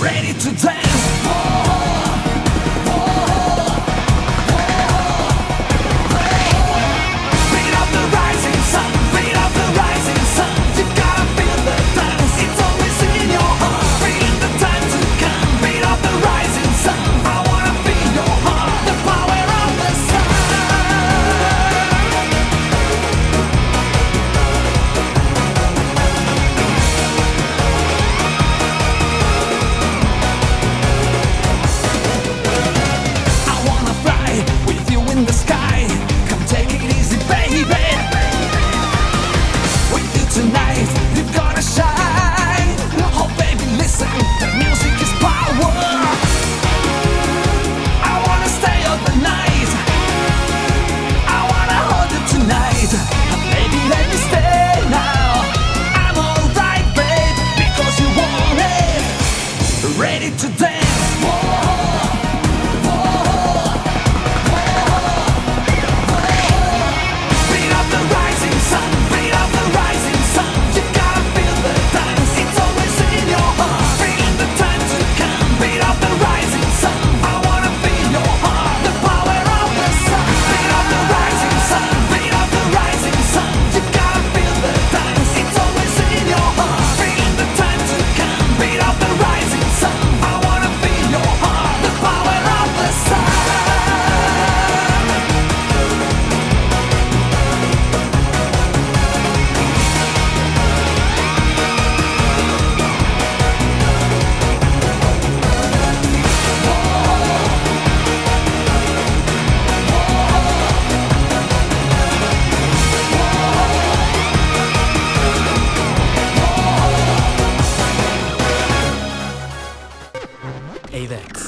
ready to dance. tonight. You're gonna shine. Oh, baby, listen. The music is power. I wanna stay the night. I wanna hold you tonight. Baby, let me stay now. I'm alright, babe, because you want it. Ready to dance. Whoa. Hey.